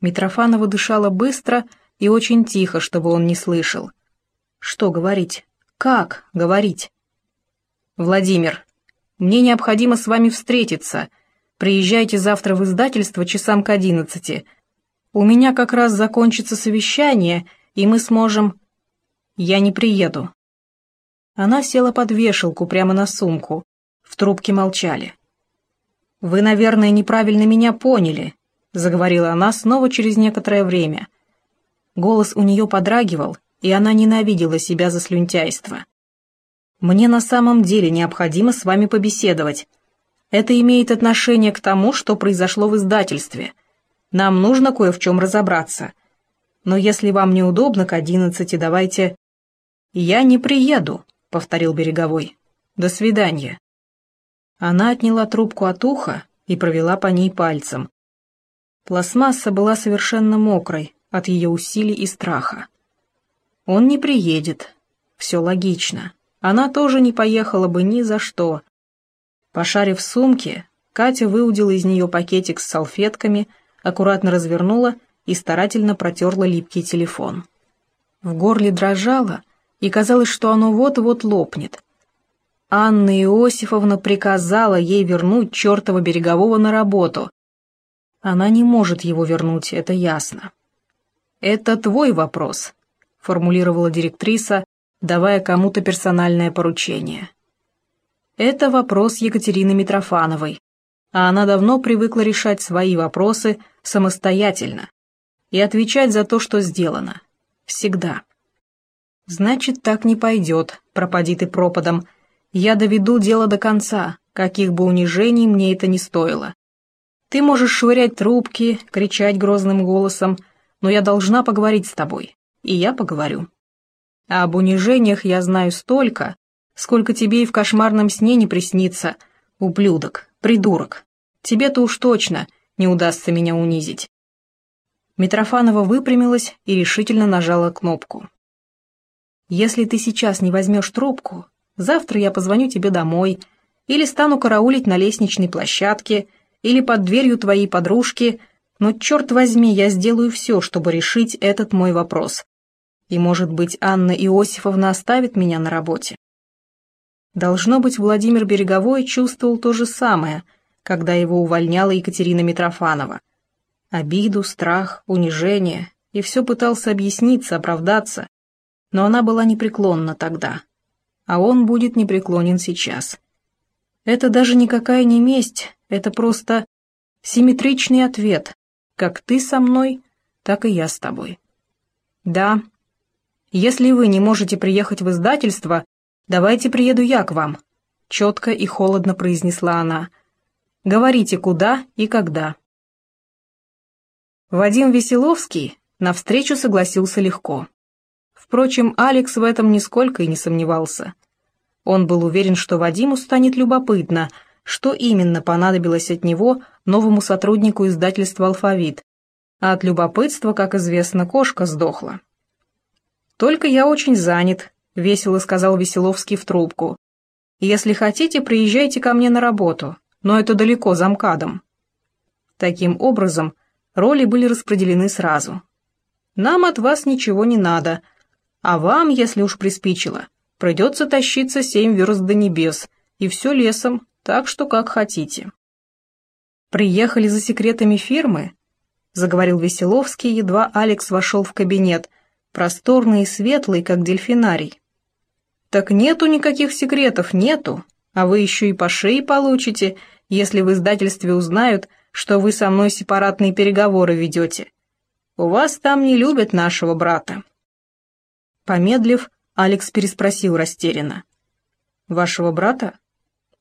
Митрофанова дышала быстро и очень тихо, чтобы он не слышал. Что говорить? Как говорить? «Владимир, мне необходимо с вами встретиться. Приезжайте завтра в издательство часам к одиннадцати. У меня как раз закончится совещание, и мы сможем...» «Я не приеду». Она села под вешалку прямо на сумку. В трубке молчали. «Вы, наверное, неправильно меня поняли», — заговорила она снова через некоторое время. Голос у нее подрагивал, и она ненавидела себя за слюнтяйство. «Мне на самом деле необходимо с вами побеседовать. Это имеет отношение к тому, что произошло в издательстве. Нам нужно кое в чем разобраться. Но если вам неудобно к одиннадцати, давайте...» «Я не приеду», — повторил Береговой. «До свидания». Она отняла трубку от уха и провела по ней пальцем. Пластмасса была совершенно мокрой от ее усилий и страха. Он не приедет. Все логично. Она тоже не поехала бы ни за что. Пошарив в сумке, Катя выудила из нее пакетик с салфетками, аккуратно развернула и старательно протерла липкий телефон. В горле дрожало, и казалось, что оно вот-вот лопнет. Анна Иосифовна приказала ей вернуть чертова берегового на работу. Она не может его вернуть, это ясно. «Это твой вопрос», — формулировала директриса, давая кому-то персональное поручение. Это вопрос Екатерины Митрофановой, а она давно привыкла решать свои вопросы самостоятельно и отвечать за то, что сделано. Всегда. Значит, так не пойдет, пропади ты пропадом, — я доведу дело до конца, каких бы унижений мне это ни стоило. Ты можешь швырять трубки, кричать грозным голосом, но я должна поговорить с тобой, и я поговорю. А об унижениях я знаю столько, сколько тебе и в кошмарном сне не приснится, ублюдок, придурок. Тебе-то уж точно не удастся меня унизить. Митрофанова выпрямилась и решительно нажала кнопку. «Если ты сейчас не возьмешь трубку, Завтра я позвоню тебе домой, или стану караулить на лестничной площадке, или под дверью твоей подружки, но, черт возьми, я сделаю все, чтобы решить этот мой вопрос. И, может быть, Анна Иосифовна оставит меня на работе. Должно быть, Владимир Береговой чувствовал то же самое, когда его увольняла Екатерина Митрофанова. Обиду, страх, унижение, и все пытался объясниться, оправдаться, но она была непреклонна тогда а он будет непреклонен сейчас. Это даже никакая не месть, это просто симметричный ответ, как ты со мной, так и я с тобой. Да, если вы не можете приехать в издательство, давайте приеду я к вам, четко и холодно произнесла она. Говорите, куда и когда. Вадим Веселовский навстречу согласился легко. Впрочем, Алекс в этом нисколько и не сомневался. Он был уверен, что Вадиму станет любопытно, что именно понадобилось от него новому сотруднику издательства «Алфавит». А от любопытства, как известно, кошка сдохла. «Только я очень занят», — весело сказал Веселовский в трубку. «Если хотите, приезжайте ко мне на работу, но это далеко за МКАДом». Таким образом, роли были распределены сразу. «Нам от вас ничего не надо», — а вам, если уж приспичило, придется тащиться семь верст до небес, и все лесом, так что как хотите. «Приехали за секретами фирмы?» — заговорил Веселовский, едва Алекс вошел в кабинет, просторный и светлый, как дельфинарий. «Так нету никаких секретов, нету, а вы еще и по шее получите, если в издательстве узнают, что вы со мной сепаратные переговоры ведете. У вас там не любят нашего брата, Помедлив, Алекс переспросил растерянно. «Вашего брата?»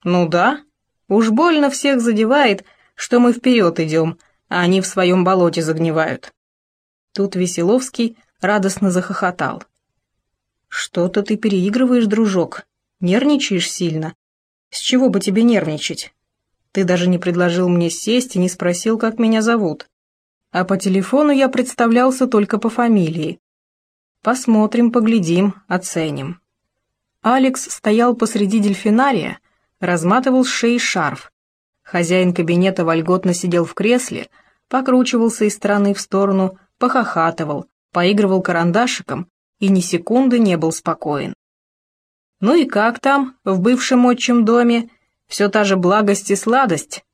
«Ну да. Уж больно всех задевает, что мы вперед идем, а они в своем болоте загнивают». Тут Веселовский радостно захохотал. «Что-то ты переигрываешь, дружок. Нервничаешь сильно. С чего бы тебе нервничать? Ты даже не предложил мне сесть и не спросил, как меня зовут. А по телефону я представлялся только по фамилии. Посмотрим, поглядим, оценим. Алекс стоял посреди дельфинария, разматывал с шеи шарф. Хозяин кабинета вольготно сидел в кресле, покручивался из стороны в сторону, похохатывал, поигрывал карандашиком и ни секунды не был спокоен. «Ну и как там, в бывшем отчим доме? Все та же благость и сладость?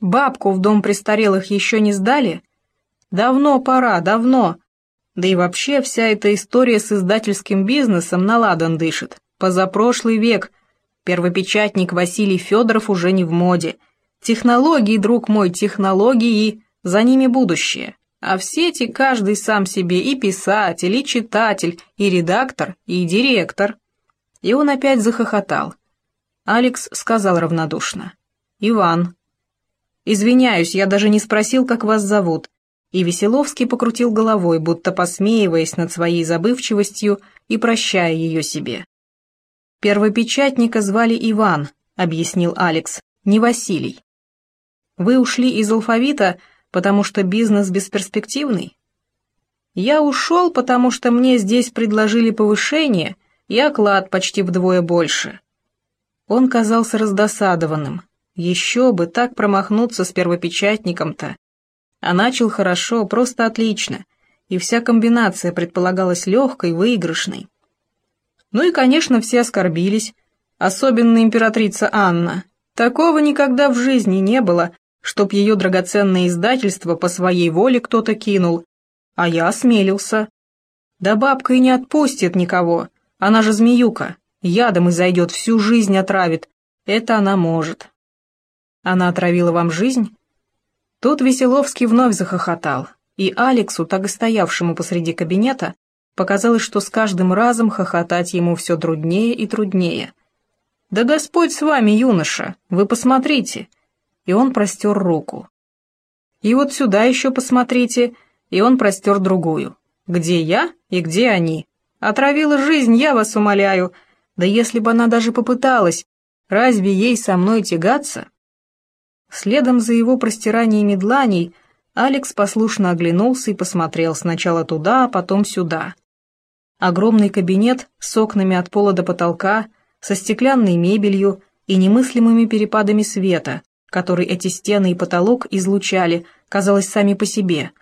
Бабку в дом престарелых еще не сдали? Давно пора, давно. Да и вообще вся эта история с издательским бизнесом на ладан дышит. Позапрошлый век. Первопечатник Василий Федоров уже не в моде. Технологии, друг мой, технологии, за ними будущее. А в сети каждый сам себе и писатель, и читатель, и редактор, и директор. И он опять захохотал. Алекс сказал равнодушно. «Иван». «Извиняюсь, я даже не спросил, как вас зовут». И Веселовский покрутил головой, будто посмеиваясь над своей забывчивостью и прощая ее себе. «Первопечатника звали Иван», — объяснил Алекс, — «не Василий». «Вы ушли из алфавита, потому что бизнес бесперспективный?» «Я ушел, потому что мне здесь предложили повышение и оклад почти вдвое больше». Он казался раздосадованным. Еще бы так промахнуться с первопечатником-то. А начал хорошо, просто отлично, и вся комбинация предполагалась легкой, выигрышной. Ну и, конечно, все оскорбились, особенно императрица Анна. Такого никогда в жизни не было, чтоб ее драгоценное издательство по своей воле кто-то кинул, а я осмелился. Да бабка и не отпустит никого, она же змеюка, ядом и зайдет, всю жизнь отравит, это она может. Она отравила вам жизнь? Тут Веселовский вновь захохотал, и Алексу, так и стоявшему посреди кабинета, Показалось, что с каждым разом хохотать ему все труднее и труднее. «Да Господь с вами, юноша, вы посмотрите!» И он простер руку. «И вот сюда еще посмотрите!» И он простер другую. «Где я и где они? Отравила жизнь, я вас умоляю! Да если бы она даже попыталась, разве ей со мной тягаться?» Следом за его простираниями дланей Алекс послушно оглянулся и посмотрел сначала туда, а потом сюда. Огромный кабинет с окнами от пола до потолка, со стеклянной мебелью и немыслимыми перепадами света, который эти стены и потолок излучали, казалось, сами по себе,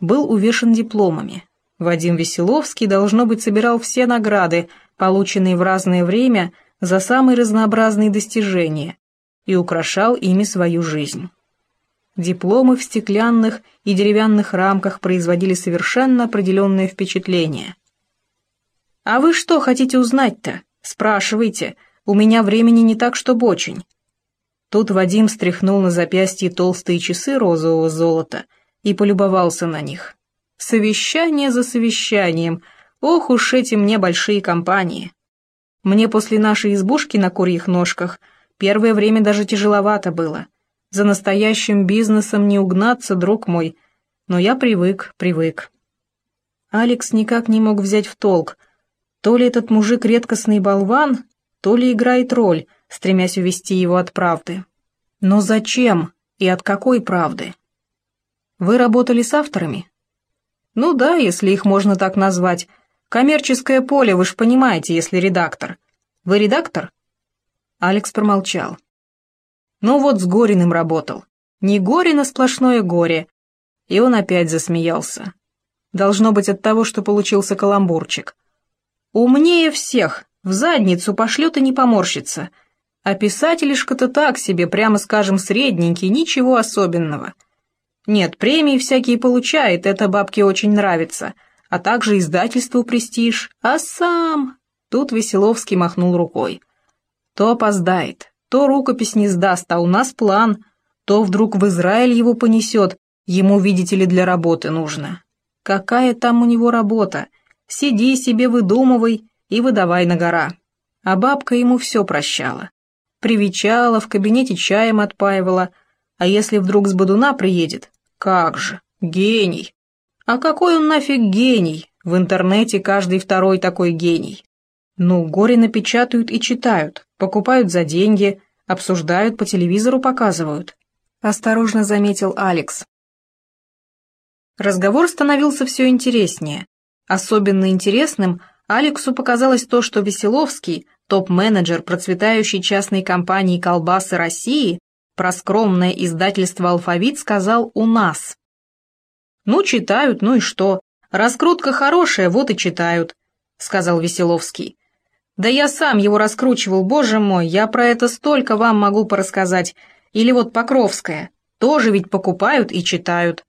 был увешан дипломами. Вадим Веселовский, должно быть, собирал все награды, полученные в разное время за самые разнообразные достижения, и украшал ими свою жизнь. Дипломы в стеклянных и деревянных рамках производили совершенно определенное впечатление – «А вы что хотите узнать-то? Спрашивайте. У меня времени не так, чтобы очень». Тут Вадим стряхнул на запястье толстые часы розового золота и полюбовался на них. Совещание за совещанием. Ох уж эти мне большие компании. Мне после нашей избушки на курьих ножках первое время даже тяжеловато было. За настоящим бизнесом не угнаться, друг мой. Но я привык, привык. Алекс никак не мог взять в толк, то ли этот мужик редкостный болван, то ли играет роль, стремясь увести его от правды. Но зачем и от какой правды? Вы работали с авторами? Ну да, если их можно так назвать. Коммерческое поле, вы ж понимаете, если редактор. Вы редактор? Алекс промолчал. Ну вот с Гориным работал. Не Горина сплошное горе. И он опять засмеялся. Должно быть от того, что получился каламбурчик. Умнее всех, в задницу пошлет и не поморщится. А писателишка-то так себе, прямо скажем, средненький, ничего особенного. Нет, премии всякие получает, это бабке очень нравится, а также издательству престиж. А сам... Тут Веселовский махнул рукой. То опоздает, то рукопись не сдаст, а у нас план. То вдруг в Израиль его понесет, ему, видите ли, для работы нужно. Какая там у него работа? Сиди себе, выдумывай и выдавай на гора. А бабка ему все прощала. Привечала, в кабинете чаем отпаивала. А если вдруг с Бодуна приедет? Как же, гений. А какой он нафиг гений? В интернете каждый второй такой гений. Ну, горе напечатают и читают, покупают за деньги, обсуждают, по телевизору показывают. Осторожно заметил Алекс. Разговор становился все интереснее. Особенно интересным Алексу показалось то, что Веселовский, топ-менеджер процветающей частной компании «Колбасы России», про скромное издательство «Алфавит» сказал «у нас». «Ну, читают, ну и что? Раскрутка хорошая, вот и читают», — сказал Веселовский. «Да я сам его раскручивал, боже мой, я про это столько вам могу порассказать. Или вот Покровская, тоже ведь покупают и читают».